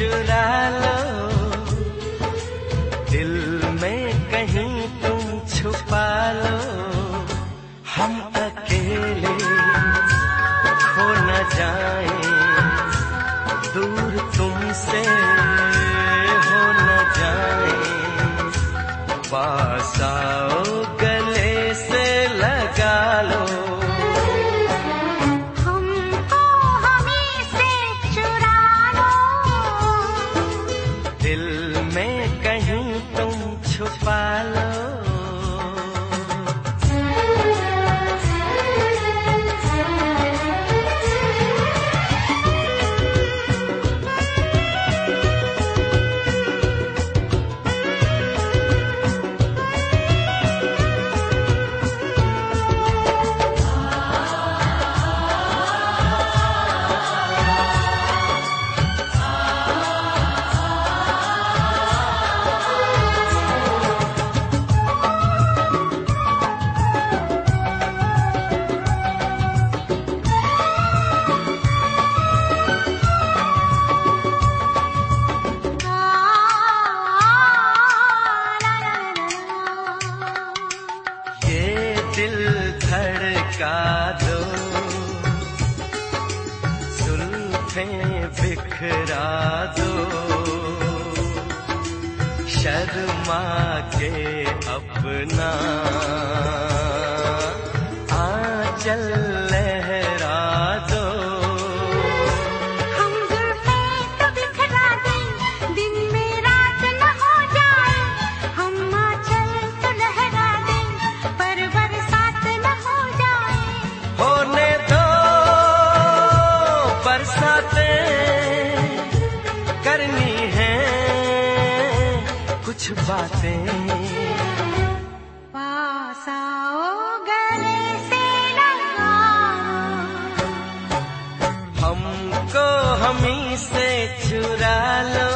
चुरा लो। दिल में कहीं तुम छुपा लो। हम अकेले हो न जाए। दूर तुमसे लगा सुल्फे बिखरा दो शर्मा के अपना। आ चल कुछ बातें। पास गले से हमको हमी से चुरा लो।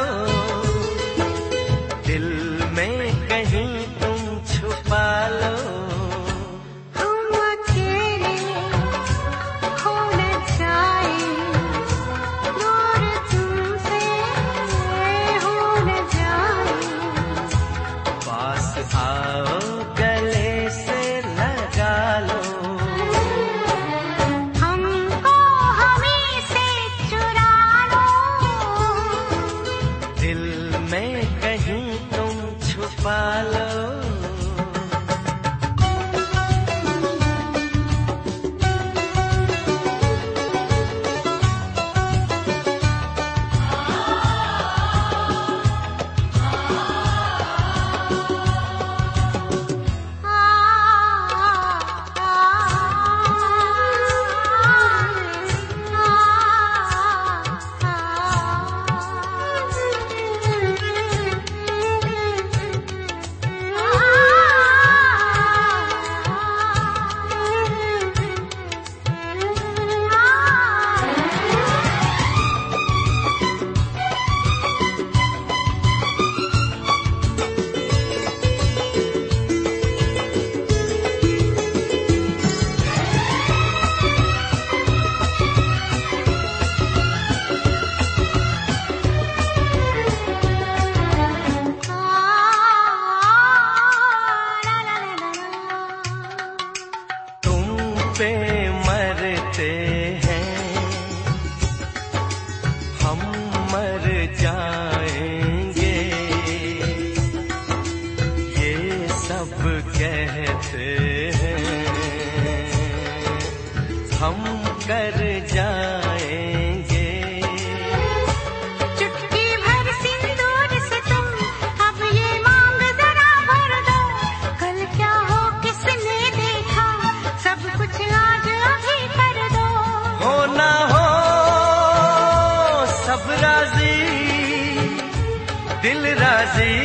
दिल राज़ी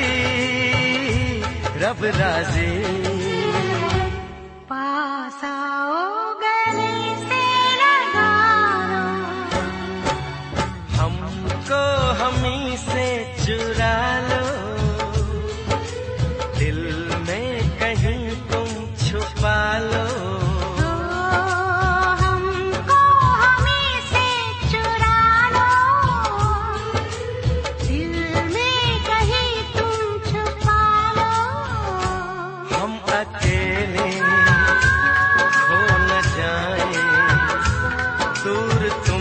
रब राज़ी। पासाओ गले से हमको हमी से चुरा दूर तुम